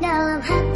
Now I'm happy.